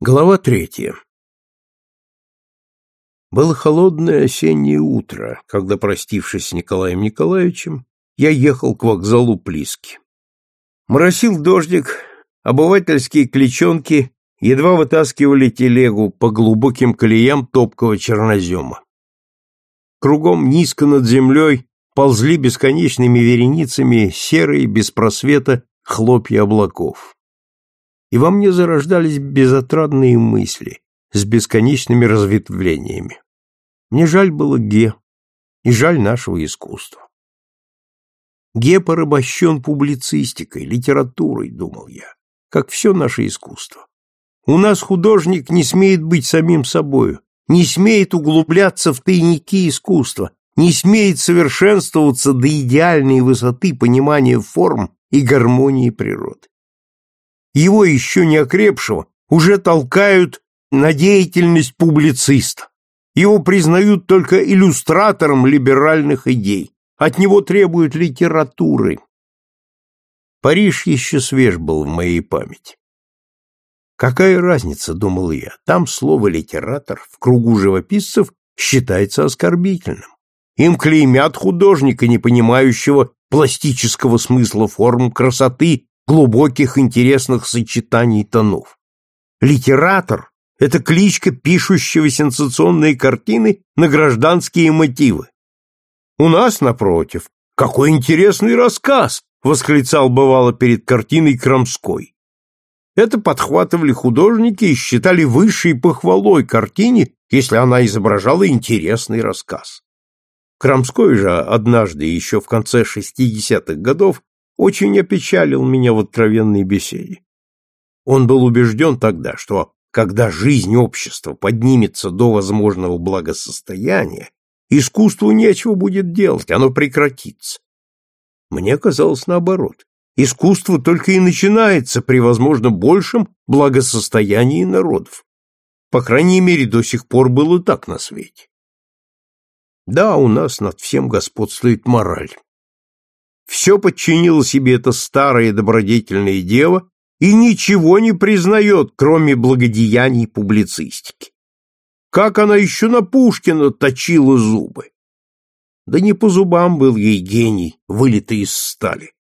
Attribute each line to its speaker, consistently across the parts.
Speaker 1: Глава третья. Было холодное осеннее утро, когда, простившись с Николаем Николаевичем, я ехал к вокзалу Плиски. Моросил дождик, обывательские кличонки едва вытаскивали телегу по глубоким колеям топкого чернозема. Кругом низко над землей ползли бесконечными вереницами серые без просвета хлопья облаков и во мне зарождались безотрадные мысли с бесконечными разветвлениями. Мне жаль было Ге, и жаль нашего искусства. Ге порабощен публицистикой, литературой, думал я, как все наше искусство. У нас художник не смеет быть самим собою, не смеет углубляться в тайники искусства, не смеет совершенствоваться до идеальной высоты понимания форм и гармонии природы его еще не окрепшего, уже толкают на деятельность публициста. Его признают только иллюстратором либеральных идей. От него требуют литературы. Париж еще свеж был в моей памяти. Какая разница, думал я, там слово «литератор» в кругу живописцев считается оскорбительным. Им клеймят художника, не понимающего пластического смысла форм красоты глубоких интересных сочетаний тонов. Литератор — это кличка пишущего сенсационные картины на гражданские мотивы. У нас, напротив, какой интересный рассказ, восклицал бывало перед картиной Крамской. Это подхватывали художники и считали высшей похвалой картине, если она изображала интересный рассказ. Крамской же однажды, еще в конце 60-х годов, очень опечалил меня в откровенной беседе. Он был убежден тогда, что когда жизнь общества поднимется до возможного благосостояния, искусству нечего будет делать, оно прекратится. Мне казалось наоборот. Искусство только и начинается при, возможно, большем благосостоянии народов. По крайней мере, до сих пор было так на свете. Да, у нас над всем господствует мораль. Все подчинило себе эта старая добродетельная дева и ничего не признает, кроме благодеяний публицистики. Как она еще на Пушкина точила зубы! Да не по зубам был ей гений, вылитый из стали.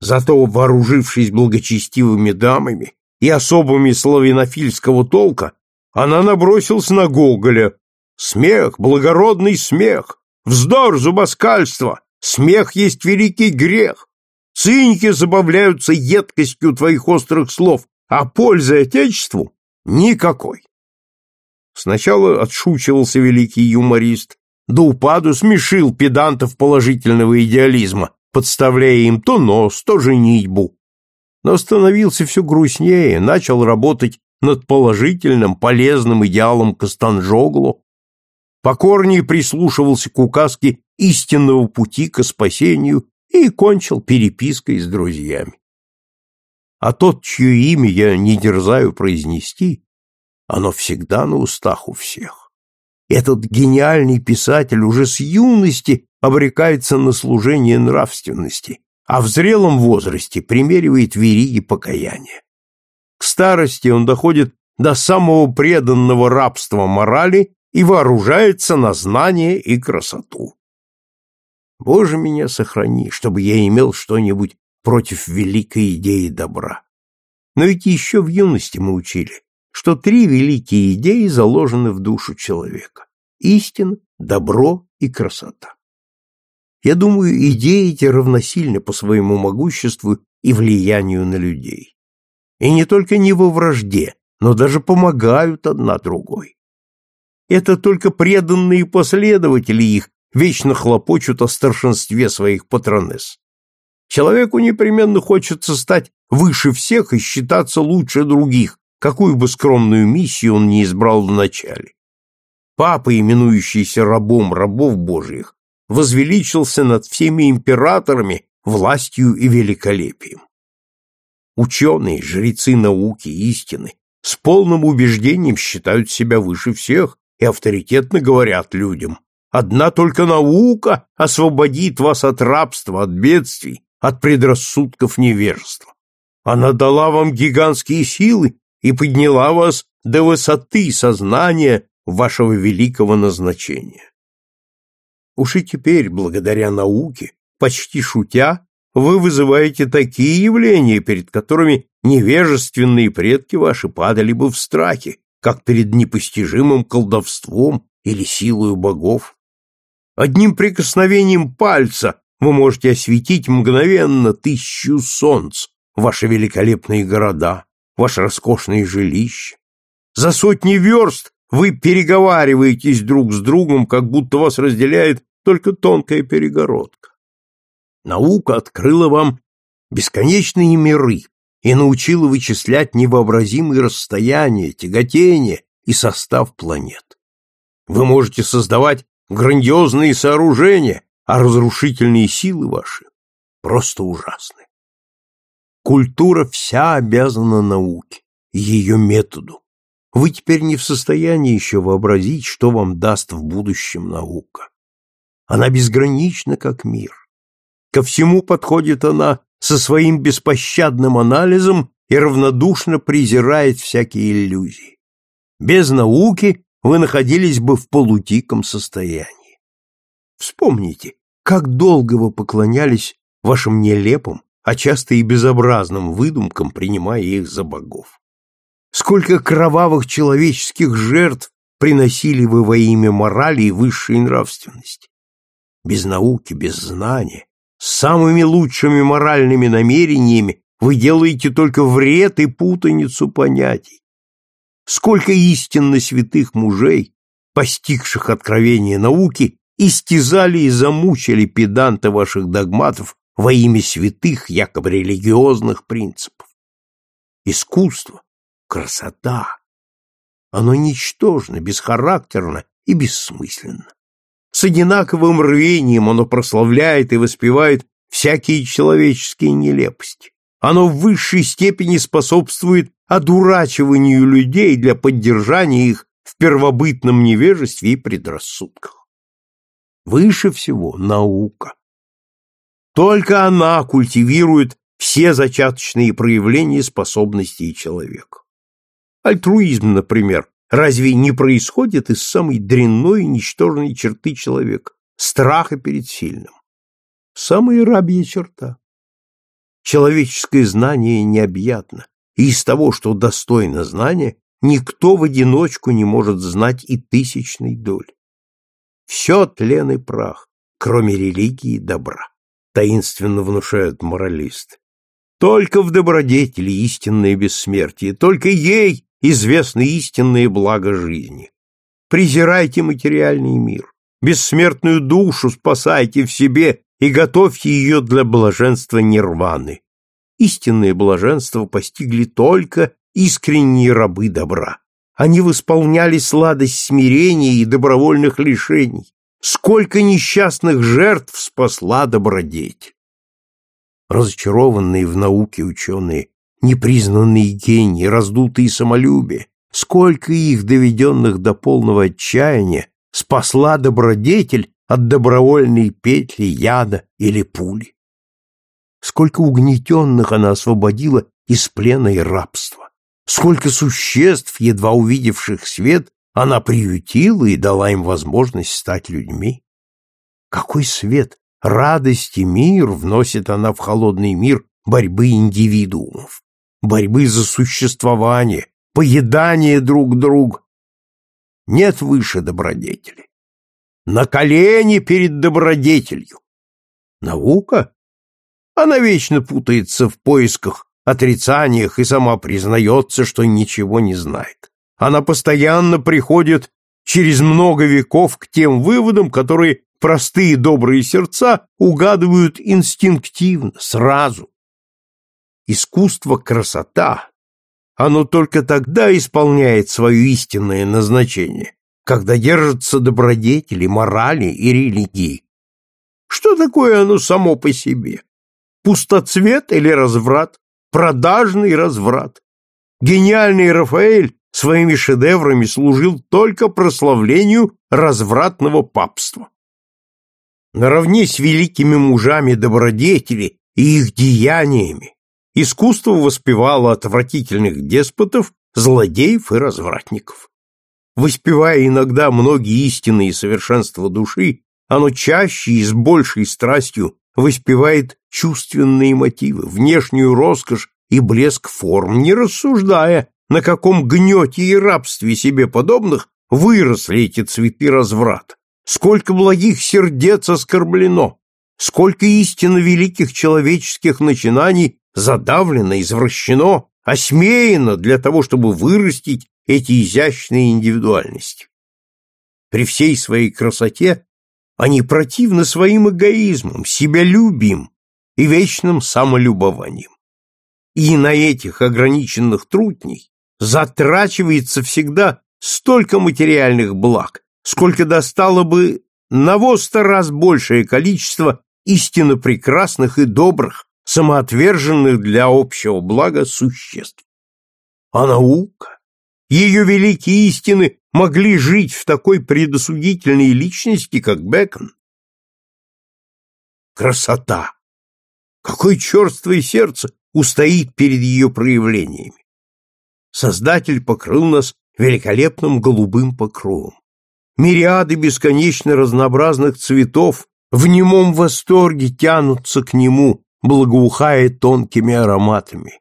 Speaker 1: Зато, вооружившись благочестивыми дамами и особыми славянофильского толка, она набросилась на Гоголя. Смех, благородный смех, вздор, зубоскальство, Смех есть великий грех. Циники забавляются едкостью твоих острых слов, а пользы Отечеству никакой. Сначала отшучивался великий юморист, до упаду смешил педантов положительного идеализма, подставляя им то нос, то женитьбу. Но становился все грустнее, начал работать над положительным, полезным идеалом Костанжоглу, покорнее прислушивался к указке истинного пути к спасению и кончил перепиской с друзьями. А тот, чье имя я не дерзаю произнести, оно всегда на устах у всех. Этот гениальный писатель уже с юности обрекается на служение нравственности, а в зрелом возрасте примеривает вериги покаяния. К старости он доходит до самого преданного рабства морали и вооружается на знание и красоту. Боже, меня сохрани, чтобы я имел что-нибудь против великой идеи добра. Но ведь еще в юности мы учили, что три великие идеи заложены в душу человека – истина, добро и красота. Я думаю, идеи эти равносильны по своему могуществу и влиянию на людей. И не только не во вражде, но даже помогают одна другой. Это только преданные последователи их вечно хлопочут о старшинстве своих патронесс. Человеку непременно хочется стать выше всех и считаться лучше других, какую бы скромную миссию он не избрал вначале. Папа, именующийся рабом рабов Божиих, возвеличился над всеми императорами властью и великолепием. Ученые, жрецы науки, истины, с полным убеждением считают себя выше всех и авторитетно говорят людям Одна только наука освободит вас от рабства, от бедствий, от предрассудков невежества. Она дала вам гигантские силы и подняла вас до высоты сознания вашего великого назначения. Уж и теперь, благодаря науке, почти шутя, вы вызываете такие явления, перед которыми невежественные предки ваши падали бы в страхе, как перед непостижимым колдовством или силою богов. Одним прикосновением пальца вы можете осветить мгновенно тысячу солнц, ваши великолепные города, ваши роскошные жилища. За сотни верст вы переговариваетесь друг с другом, как будто вас разделяет только тонкая перегородка. Наука открыла вам бесконечные миры и научила вычислять невообразимые расстояния, тяготения и состав планет. Вы можете создавать грандиозные сооружения, а разрушительные силы ваши просто ужасны. Культура вся обязана науке, ее методу. Вы теперь не в состоянии еще вообразить, что вам даст в будущем наука. Она безгранична, как мир. Ко всему подходит она со своим беспощадным анализом и равнодушно презирает всякие иллюзии. Без науки вы находились бы в полутиком состоянии. Вспомните, как долго вы поклонялись вашим нелепым, а часто и безобразным выдумкам, принимая их за богов. Сколько кровавых человеческих жертв приносили вы во имя морали и высшей нравственности. Без науки, без знания, с самыми лучшими моральными намерениями вы делаете только вред и путаницу понятий. Сколько истинно святых мужей, постигших откровение науки, истязали и замучили педанты ваших догматов во имя святых, якобы религиозных принципов. Искусство, красота, оно ничтожно, бесхарактерно и бессмысленно. С одинаковым рвением оно прославляет и воспевает всякие человеческие нелепости. Оно в высшей степени способствует одурачиванию людей для поддержания их в первобытном невежестве и предрассудках. Выше всего наука. Только она культивирует все зачаточные проявления способностей человека. Альтруизм, например, разве не происходит из самой дрянной и ничтожной черты человека – страха перед сильным? Самая рабья черта. Человеческое знание необъятно, и из того, что достойно знания, никто в одиночку не может знать и тысячной доли. Все тлен и прах, кроме религии и добра таинственно внушают моралисты. Только в добродетели истинное бессмертие, только ей известно истинное благо жизни. Презирайте материальный мир, бессмертную душу спасайте в себе и готовьте ее для блаженства нирваны. Истинное блаженство постигли только искренние рабы добра. Они восполняли сладость смирения и добровольных лишений, Сколько несчастных жертв спасла добродетель! Разочарованные в науке ученые, непризнанные гении, раздутые самолюбие, сколько их, доведенных до полного отчаяния, спасла добродетель от добровольной петли, яда или пули. Сколько угнетенных она освободила из плена и рабства. Сколько существ, едва увидевших свет, она приютила и дала им возможность стать людьми. Какой свет, радость и мир вносит она в холодный мир борьбы индивидуумов, борьбы за существование, поедание друг друга. Нет выше добродетели. На колени перед добродетелью. Наука? Она вечно путается в поисках, отрицаниях и сама признается, что ничего не знает. Она постоянно приходит через много веков к тем выводам, которые простые добрые сердца угадывают инстинктивно, сразу. Искусство красота, оно только тогда исполняет свое истинное назначение, когда держится добродетели, морали и религии. Что такое оно само по себе? Пустоцвет или разврат? Продажный разврат? Гениальный Рафаэль своими шедеврами служил только прославлению развратного папства. Наравне с великими мужами добродетели и их деяниями искусство воспевало отвратительных деспотов злодеев и развратников. Воспевая иногда многие истины и совершенства души, оно чаще и с большей страстью воспевает чувственные мотивы, внешнюю роскошь и блеск форм, не рассуждая, на каком гнете и рабстве себе подобных выросли эти цветы разврата, сколько благих сердец оскорблено, сколько истинно великих человеческих начинаний задавлено, извращено, осмеяно для того, чтобы вырастить эти изящные индивидуальности. При всей своей красоте они противны своим эгоизмом, себялюбием и вечным самолюбованием. И на этих ограниченных трутней затрачивается всегда столько материальных благ, сколько достало бы на во раз большее количество истинно прекрасных и добрых, самоотверженных для общего блага существ. А наука, ее великие истины могли жить в такой предосудительной личности, как Бекон? Красота! Какое черствое сердце устоит перед ее проявлениями! Создатель покрыл нас великолепным голубым покровом. Мириады бесконечно разнообразных цветов в немом восторге тянутся к нему, благоухая тонкими ароматами.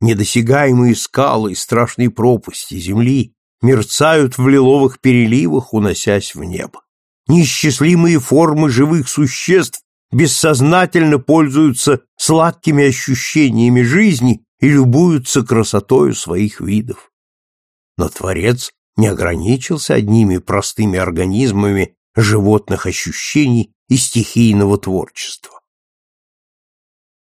Speaker 1: Недосягаемые скалы и страшные пропасти земли мерцают в лиловых переливах, уносясь в небо. Неисчислимые формы живых существ бессознательно пользуются сладкими ощущениями жизни и любуются красотою своих видов. Но Творец не ограничился одними простыми организмами животных ощущений и стихийного творчества.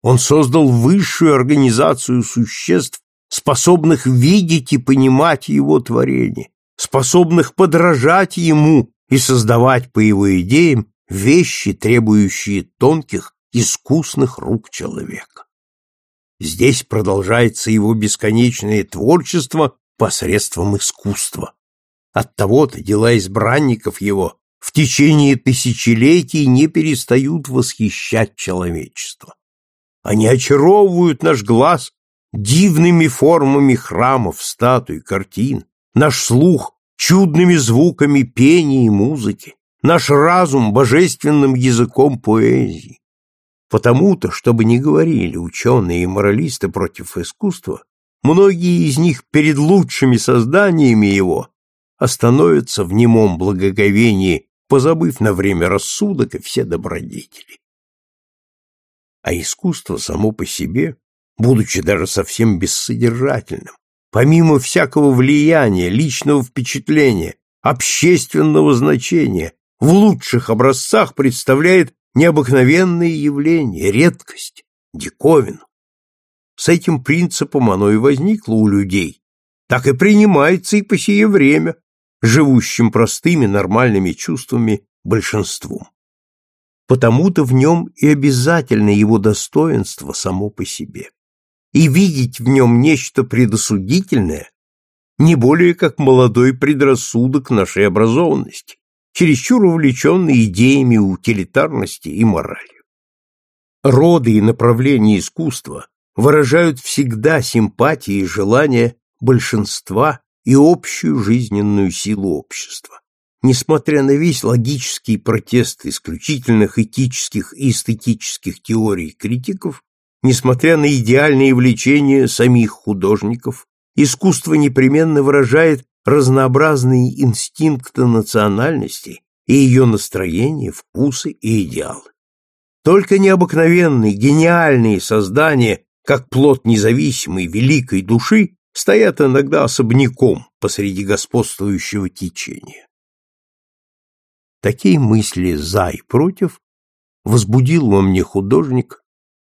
Speaker 1: Он создал высшую организацию существ способных видеть и понимать его творение, способных подражать ему и создавать по его идеям вещи, требующие тонких, искусных рук человека. Здесь продолжается его бесконечное творчество посредством искусства. Оттого-то дела избранников его в течение тысячелетий не перестают восхищать человечество. Они очаровывают наш глаз дивными формами храмов, статуй, картин, наш слух чудными звуками пения и музыки, наш разум божественным языком поэзии. Потому-то, чтобы не говорили ученые и моралисты против искусства, многие из них перед лучшими созданиями его остановятся в немом благоговении, позабыв на время рассудок и все добродетели. А искусство само по себе будучи даже совсем бессодержательным, помимо всякого влияния, личного впечатления, общественного значения, в лучших образцах представляет необыкновенное явление, редкость, диковину. С этим принципом оно и возникло у людей, так и принимается и по сие время, живущим простыми нормальными чувствами большинством. Потому-то в нем и обязательно его достоинство само по себе и видеть в нем нечто предосудительное не более как молодой предрассудок нашей образованности, чересчур увлеченный идеями утилитарности и моралью. Роды и направления искусства выражают всегда симпатии и желания большинства и общую жизненную силу общества. Несмотря на весь логический протест исключительных этических и эстетических теорий критиков, Несмотря на идеальные влечения самих художников, искусство непременно выражает разнообразные инстинкты национальности и ее настроения, вкусы и идеалы. Только необыкновенные, гениальные создания, как плод независимой, великой души, стоят иногда особняком посреди господствующего течения. Такие мысли за и против возбудил во мне художник,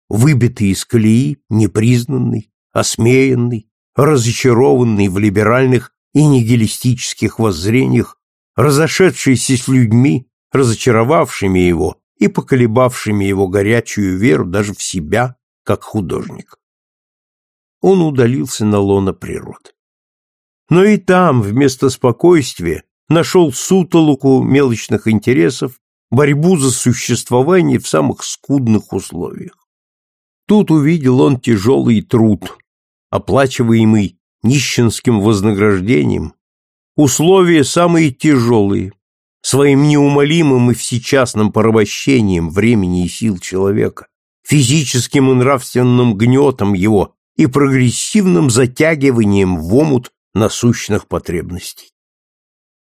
Speaker 1: выбитый из колеи, непризнанный, осмеянный, разочарованный в либеральных и нигилистических воззрениях, разошедшийся с людьми, разочаровавшими его и поколебавшими его горячую веру даже в себя, как художник. Он удалился на лоно природы. Но и там, вместо спокойствия, нашел сутолоку мелочных интересов, борьбу за существование в самых скудных условиях. Тут увидел он тяжелый труд, оплачиваемый нищенским вознаграждением, условия самые тяжелые, своим неумолимым и всечастным порабощением времени и сил человека, физическим и нравственным гнетом его и прогрессивным затягиванием в омут насущных потребностей.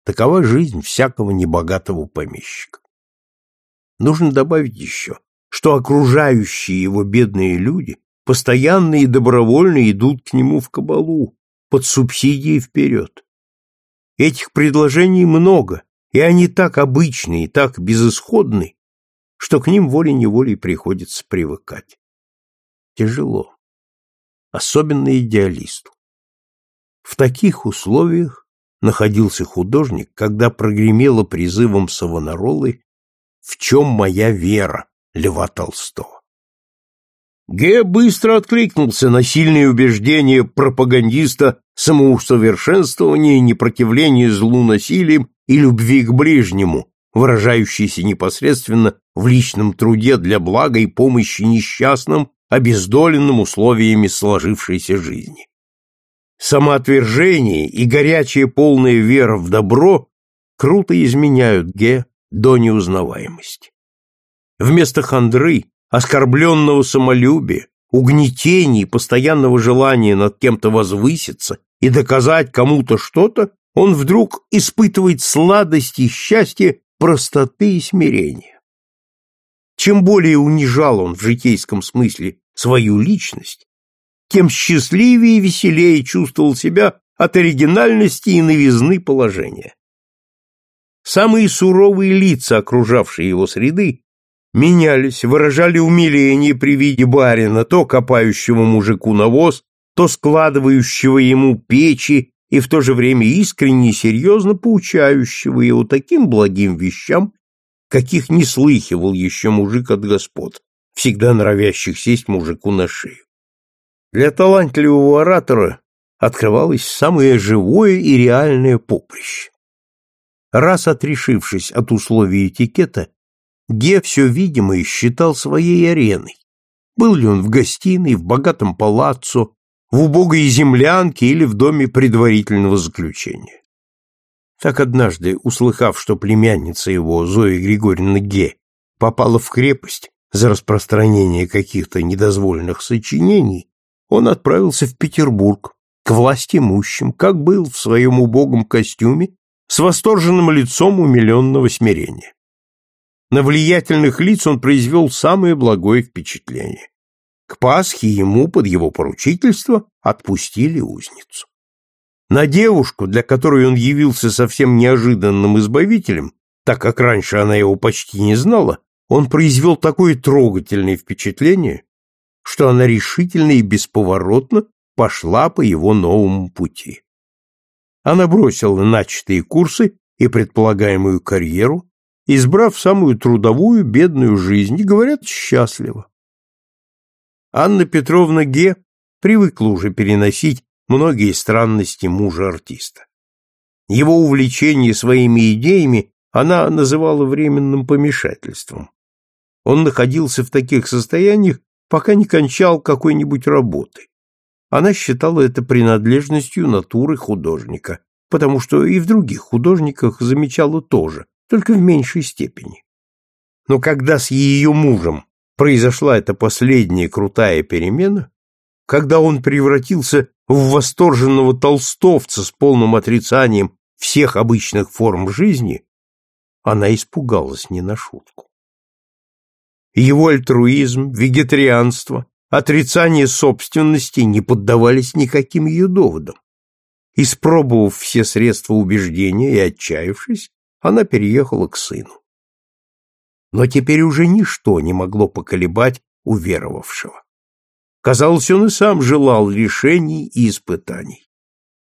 Speaker 1: Такова жизнь всякого небогатого помещика. Нужно добавить еще, что окружающие его бедные люди постоянно и добровольно идут к нему в кабалу, под субсидией вперед. Этих предложений много, и они так обычны и так безысходны, что к ним волей-неволей приходится привыкать. Тяжело. Особенно идеалисту. В таких условиях находился художник, когда прогремело призывом Савонаролы «В чем моя вера?» Льва Толстого. Ге быстро откликнулся на сильные убеждения пропагандиста самоусовершенствования, непротивления злу насилием и любви к ближнему, выражающейся непосредственно в личном труде для блага и помощи несчастным, обездоленным условиями сложившейся жизни. Самоотвержение и горячая полная вера в добро круто изменяют Ге до неузнаваемости. Вместо хандры, оскорбленного самолюбия, угнетений, постоянного желания над кем-то возвыситься и доказать кому-то что-то, он вдруг испытывает сладость и счастье простоты и смирения. Чем более унижал он в житейском смысле свою личность, тем счастливее и веселее чувствовал себя от оригинальности и новизны положения. Самые суровые лица, окружавшие его среды, менялись, выражали умиление при виде барина, то копающего мужику навоз, то складывающего ему печи и в то же время искренне и серьезно поучающего его таким благим вещам, каких не слыхивал еще мужик от господ, всегда норовящих сесть мужику на шею. Для талантливого оратора открывалось самое живое и реальное поприще. Раз отрешившись от условий этикета, Ге все видимое считал своей ареной. Был ли он в гостиной, в богатом палаццо, в убогой землянке или в доме предварительного заключения. Так однажды, услыхав, что племянница его, Зоя Григорьевна Ге, попала в крепость за распространение каких-то недозволенных сочинений, он отправился в Петербург к власти имущим, как был в своем убогом костюме, с восторженным лицом умиленного смирения. На влиятельных лиц он произвел самое благое впечатление. К Пасхе ему под его поручительство отпустили узницу. На девушку, для которой он явился совсем неожиданным избавителем, так как раньше она его почти не знала, он произвел такое трогательное впечатление, что она решительно и бесповоротно пошла по его новому пути. Она бросила начатые курсы и предполагаемую карьеру, избрав самую трудовую, бедную жизнь, и, говорят, счастливо. Анна Петровна Ге привыкла уже переносить многие странности мужа-артиста. Его увлечение своими идеями она называла временным помешательством. Он находился в таких состояниях, пока не кончал какой-нибудь работы. Она считала это принадлежностью натуры художника, потому что и в других художниках замечала тоже, только в меньшей степени. Но когда с ее мужем произошла эта последняя крутая перемена, когда он превратился в восторженного толстовца с полным отрицанием всех обычных форм жизни, она испугалась не на шутку. Его альтруизм, вегетарианство, отрицание собственности не поддавались никаким ее доводам. Испробовав все средства убеждения и отчаявшись, она переехала к сыну. Но теперь уже ничто не могло поколебать уверовавшего. Казалось, он и сам желал лишений и испытаний.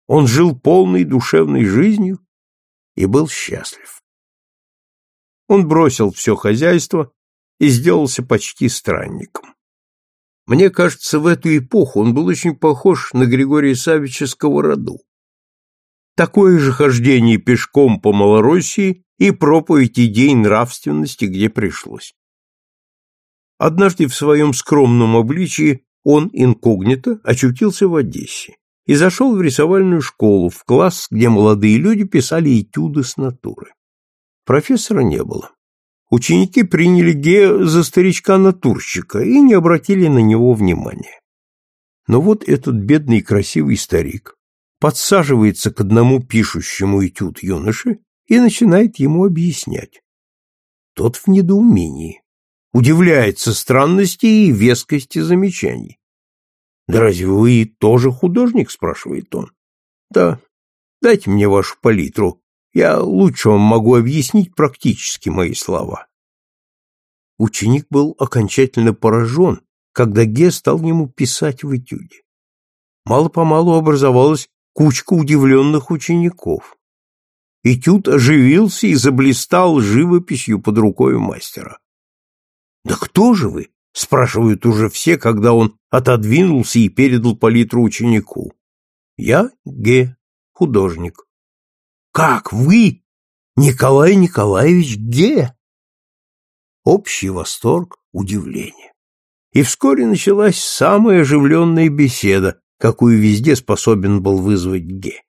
Speaker 1: Он жил полной душевной жизнью и был счастлив. Он бросил все хозяйство и сделался почти странником. Мне кажется, в эту эпоху он был очень похож на Григория Савича Сковороду такое же хождение пешком по Малороссии и проповедь идей нравственности, где пришлось. Однажды в своем скромном обличии он инкогнито очутился в Одессе и зашел в рисовальную школу, в класс, где молодые люди писали этюды с натуры. Профессора не было. Ученики приняли Ге за старичка-натурщика и не обратили на него внимания. Но вот этот бедный красивый старик подсаживается к одному пишущему этюд юноше и начинает ему объяснять. Тот в недоумении, удивляется странности и вескости замечаний. «Да разве вы тоже художник?» — спрашивает он. «Да. Дайте мне вашу палитру. Я лучше вам могу объяснить практически мои слова». Ученик был окончательно поражен, когда Ге стал ему писать в этюде. Мало-помалу образовалась кучка удивленных учеников. Этюд оживился и заблистал живописью под рукой мастера. «Да кто же вы?» — спрашивают уже все, когда он отодвинулся и передал палитру ученику. «Я Ге, художник». «Как вы, Николай Николаевич Ге?» Общий восторг, удивление. И вскоре началась самая оживленная беседа, какую везде способен был вызвать Ге.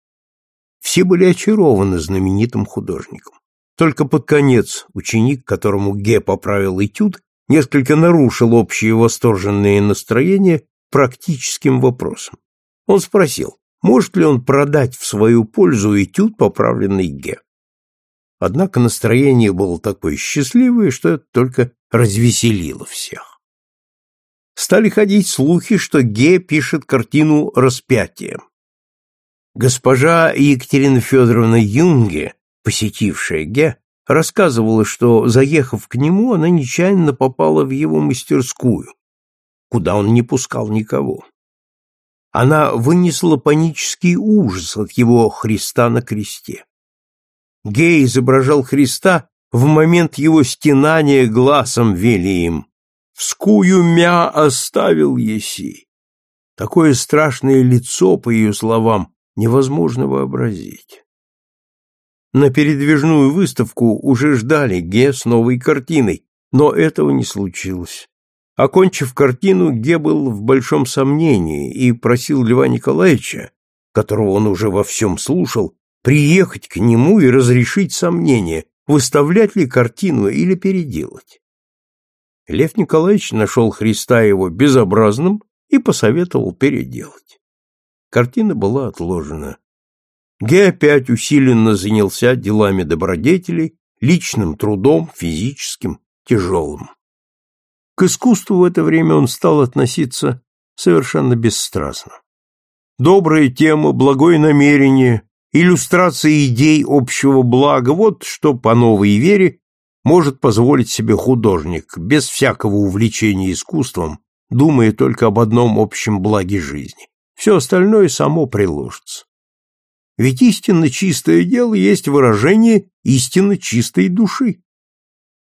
Speaker 1: Все были очарованы знаменитым художником. Только под конец ученик, которому Ге поправил этюд, несколько нарушил общее восторженное настроение практическим вопросом. Он спросил, может ли он продать в свою пользу этюд, поправленный Ге. Однако настроение было такое счастливое, что это только развеселило всех. Стали ходить слухи, что Ге пишет картину «Распятие». Госпожа Екатерина Федоровна Юнге, посетившая Ге, рассказывала, что, заехав к нему, она нечаянно попала в его мастерскую, куда он не пускал никого. Она вынесла панический ужас от его Христа на кресте. Гей изображал Христа в момент его стенания глазом велием. «Вскую мя оставил еси». Такое страшное лицо, по ее словам, невозможно вообразить. На передвижную выставку уже ждали Ге с новой картиной, но этого не случилось. Окончив картину, Ге был в большом сомнении и просил Льва Николаевича, которого он уже во всем слушал, приехать к нему и разрешить сомнение, выставлять ли картину или переделать. Лев Николаевич нашел Христа его безобразным и посоветовал переделать. Картина была отложена. Ге опять усиленно занялся делами добродетелей, личным трудом, физическим, тяжелым. К искусству в это время он стал относиться совершенно бесстрастно. Добрая тема, благое намерение, иллюстрация идей общего блага – вот что по новой вере может позволить себе художник, без всякого увлечения искусством, думая только об одном общем благе жизни. Все остальное само приложится. Ведь истинно чистое дело есть выражение истинно чистой души.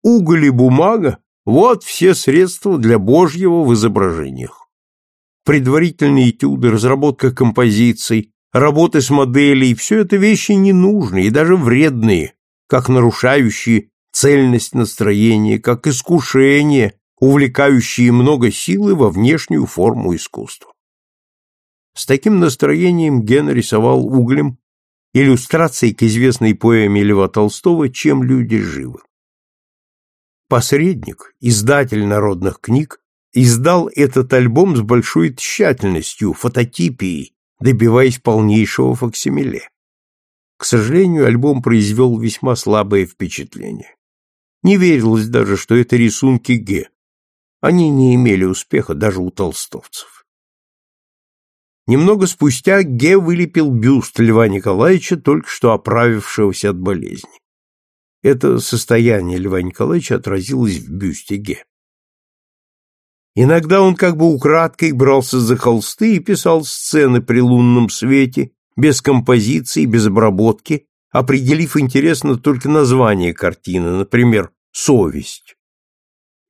Speaker 1: Уголь и бумага – вот все средства для Божьего в изображениях. Предварительные этюды, разработка композиций, работы с моделей – все это вещи ненужные и даже вредные, как нарушающие цельность настроения, как искушение, увлекающие много силы во внешнюю форму искусства. С таким настроением Ген рисовал углем иллюстрации к известной поэме Льва Толстого «Чем люди живы». Посредник, издатель народных книг, издал этот альбом с большой тщательностью, фототипией, добиваясь полнейшего факсимиле. К сожалению, альбом произвел весьма слабое впечатление. Не верилось даже, что это рисунки Ге. Они не имели успеха даже у толстовцев. Немного спустя Ге вылепил бюст Льва Николаевича, только что оправившегося от болезни. Это состояние Льва Николаевича отразилось в бюсте. Иногда он как бы украдкой брался за холсты и писал сцены при лунном свете, без композиции, без обработки, определив интересно только название картины, например, «Совесть».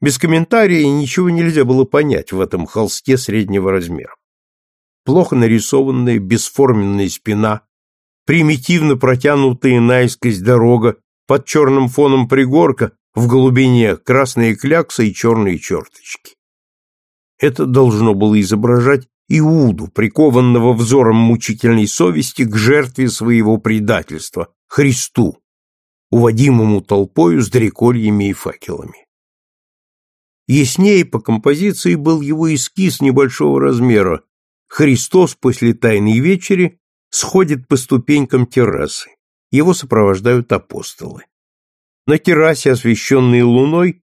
Speaker 1: Без комментария ничего нельзя было понять в этом холсте среднего размера плохо нарисованная бесформенная спина, примитивно протянутая наискось дорога, под черным фоном пригорка, в глубине красные кляксы и черные черточки. Это должно было изображать Иуду, прикованного взором мучительной совести к жертве своего предательства, Христу, уводимому толпою с дрекольями и факелами. Яснее по композиции был его эскиз небольшого размера. Христос после Тайной вечери сходит по ступенькам террасы. Его сопровождают апостолы. На террасе, освещенной луной,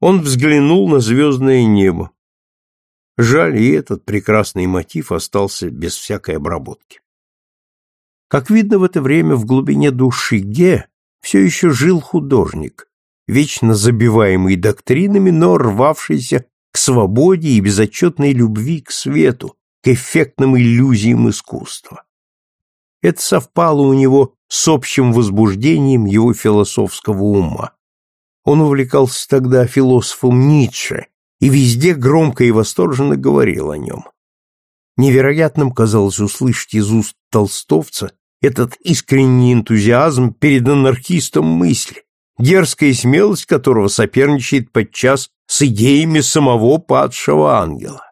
Speaker 1: он взглянул на звездное небо. Жаль, и этот прекрасный мотив остался без всякой обработки. Как видно, в это время в глубине души Ге все еще жил художник, вечно забиваемый доктринами, но рвавшийся к свободе и безотчетной любви к свету, к эффектным иллюзиям искусства. Это совпало у него с общим возбуждением его философского ума. Он увлекался тогда философом Ницше и везде громко и восторженно говорил о нем. Невероятным казалось услышать из уст толстовца этот искренний энтузиазм перед анархистом мысли, дерзкая смелость которого соперничает подчас с идеями самого падшего ангела.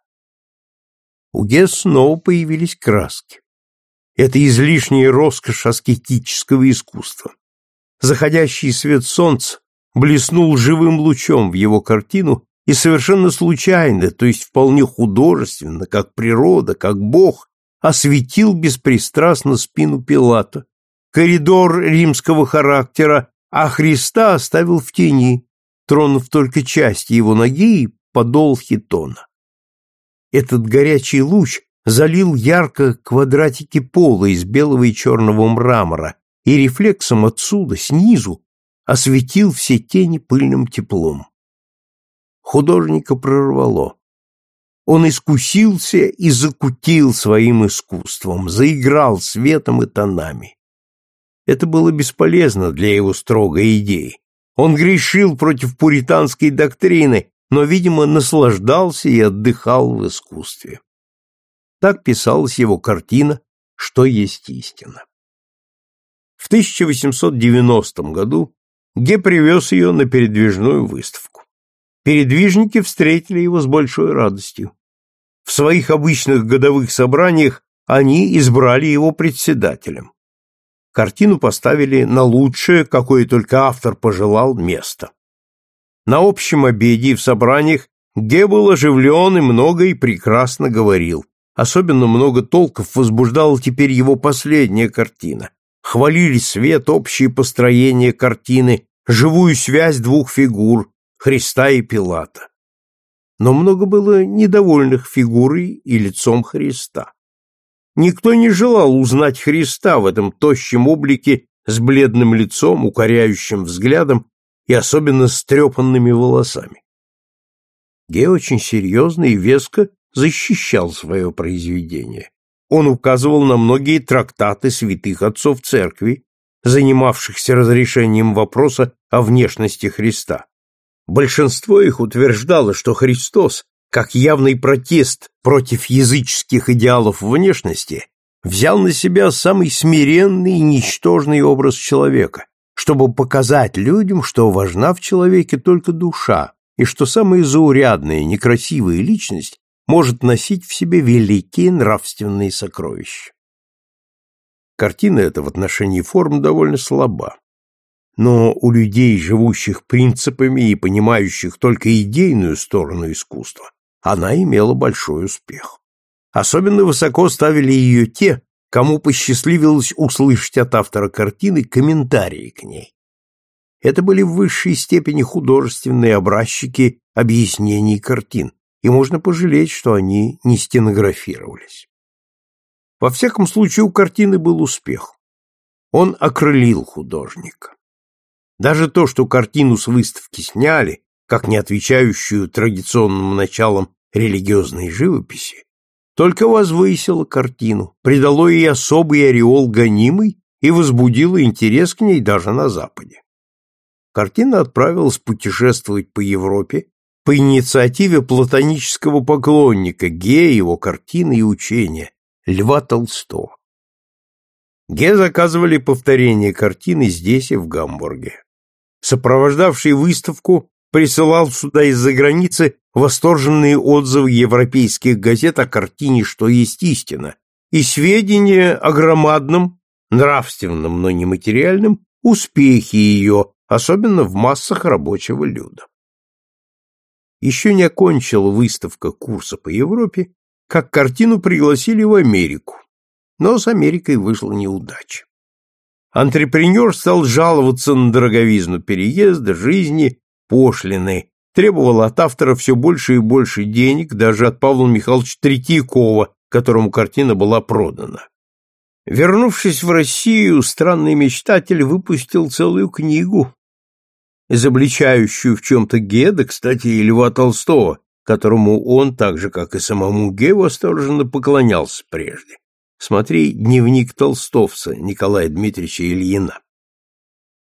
Speaker 1: У Гесс снова появились краски. Это излишняя роскошь аскетического искусства. Заходящий свет солнца блеснул живым лучом в его картину и совершенно случайно, то есть вполне художественно, как природа, как Бог, осветил беспристрастно спину Пилата, коридор римского характера, а Христа оставил в тени, тронув только часть его ноги и подол хитона. Этот горячий луч залил ярко квадратики пола из белого и черного мрамора и рефлексом отсюда, снизу, осветил все тени пыльным теплом. Художника прорвало. Он искусился и закутил своим искусством, заиграл светом и тонами. Это было бесполезно для его строгой идеи. Он грешил против пуританской доктрины, но, видимо, наслаждался и отдыхал в искусстве. Так писалась его картина «Что есть истина». В 1890 году Ге привез ее на передвижную выставку. Передвижники встретили его с большой радостью. В своих обычных годовых собраниях они избрали его председателем. Картину поставили на лучшее, какое только автор пожелал, место. На общем обеде и в собраниях Ге был оживлен и много и прекрасно говорил. Особенно много толков возбуждала теперь его последняя картина. Хвалили свет, общее построение картины, живую связь двух фигур, Христа и Пилата. Но много было недовольных фигурой и лицом Христа. Никто не желал узнать Христа в этом тощем облике с бледным лицом, укоряющим взглядом и особенно с трепанными волосами. Ге очень серьезно и веско защищал свое произведение. Он указывал на многие трактаты святых отцов церкви, занимавшихся разрешением вопроса о внешности Христа. Большинство их утверждало, что Христос как явный протест против языческих идеалов внешности, взял на себя самый смиренный и ничтожный образ человека, чтобы показать людям, что важна в человеке только душа, и что самая заурядная, некрасивая личность может носить в себе великие нравственные сокровища. Картина эта в отношении форм довольно слаба. Но у людей, живущих принципами и понимающих только идейную сторону искусства, она имела большой успех. Особенно высоко ставили ее те, кому посчастливилось услышать от автора картины комментарии к ней. Это были в высшей степени художественные образчики объяснений картин, и можно пожалеть, что они не стенографировались. Во всяком случае, у картины был успех. Он окрылил художника. Даже то, что картину с выставки сняли, как не отвечающую традиционным началам религиозной живописи, только возвысило картину, придало ей особый ореол гонимый и возбудило интерес к ней даже на Западе. Картина отправилась путешествовать по Европе по инициативе платонического поклонника Ге, его картины и учения, Льва Толстого. Ге заказывали повторение картины здесь и в Гамбурге. Сопровождавший выставку присылал сюда из-за границы восторженные отзывы европейских газет о картине «Что есть истина» и сведения о громадном, нравственном, но не материальном, успехе ее, особенно в массах рабочего люда. Еще не окончила выставка курса по Европе, как картину пригласили в Америку, но с Америкой вышла неудача. Антрепренер стал жаловаться на дороговизну переезда, жизни, пошлины, требовал от автора все больше и больше денег, даже от Павла Михайловича Третьякова, которому картина была продана. Вернувшись в Россию, странный мечтатель выпустил целую книгу, изобличающую в чем-то Геда, кстати, и Льва Толстого, которому он, так же, как и самому Ге, восторженно поклонялся прежде. Смотри «Дневник толстовца» Николая Дмитриевича Ильина.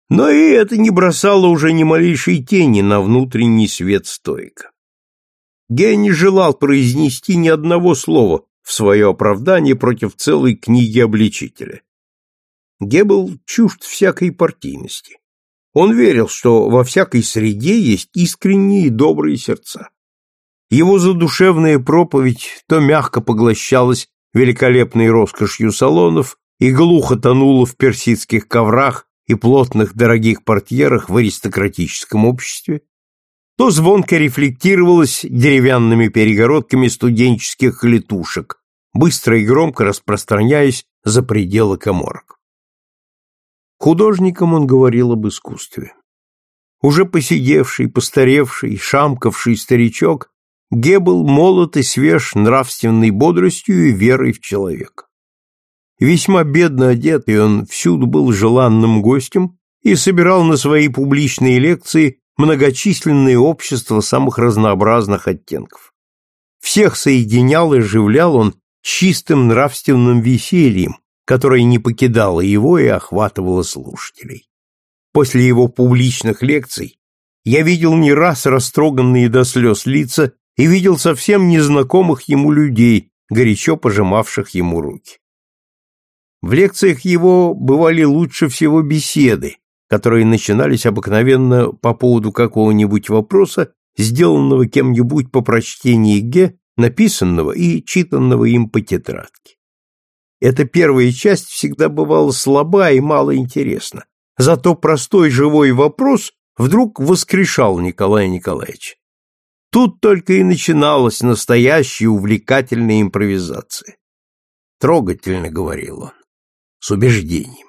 Speaker 1: Но и это не бросало уже ни малейшей тени на внутренний свет стоика. Ге не желал произнести ни одного слова в свое оправдание против целой книги обличителя. Ге был чужд всякой партийности. Он верил, что во всякой среде есть искренние и добрые сердца. Его задушевная проповедь то мягко поглощалась великолепной роскошью салонов и глухо тонула в персидских коврах и плотных дорогих портьерах в аристократическом обществе, то звонко рефлектировалась деревянными перегородками студенческих летушек, быстро и громко распространяясь за пределы коморок. Художникам он говорил об искусстве. Уже посидевший, постаревший, шамкавший старичок Ге был молод и свеж нравственной бодростью и верой в человека. Весьма бедно одетый, он всюду был желанным гостем и собирал на свои публичные лекции многочисленные общества самых разнообразных оттенков. Всех соединял и оживлял он чистым нравственным весельем, которое не покидало его и охватывало слушателей. После его публичных лекций я видел не раз растроганные до слез лица и видел совсем незнакомых ему людей, горячо пожимавших ему руки. В лекциях его бывали лучше всего беседы, которые начинались обыкновенно по поводу какого-нибудь вопроса, сделанного кем-нибудь по прочтении Ге, написанного и читанного им по тетрадке. Эта первая часть всегда бывала слаба и мало интересна, зато простой живой вопрос вдруг воскрешал Николая Николаевича. Тут только и начиналась настоящая увлекательная импровизация. Трогательно говорил он, с убеждением.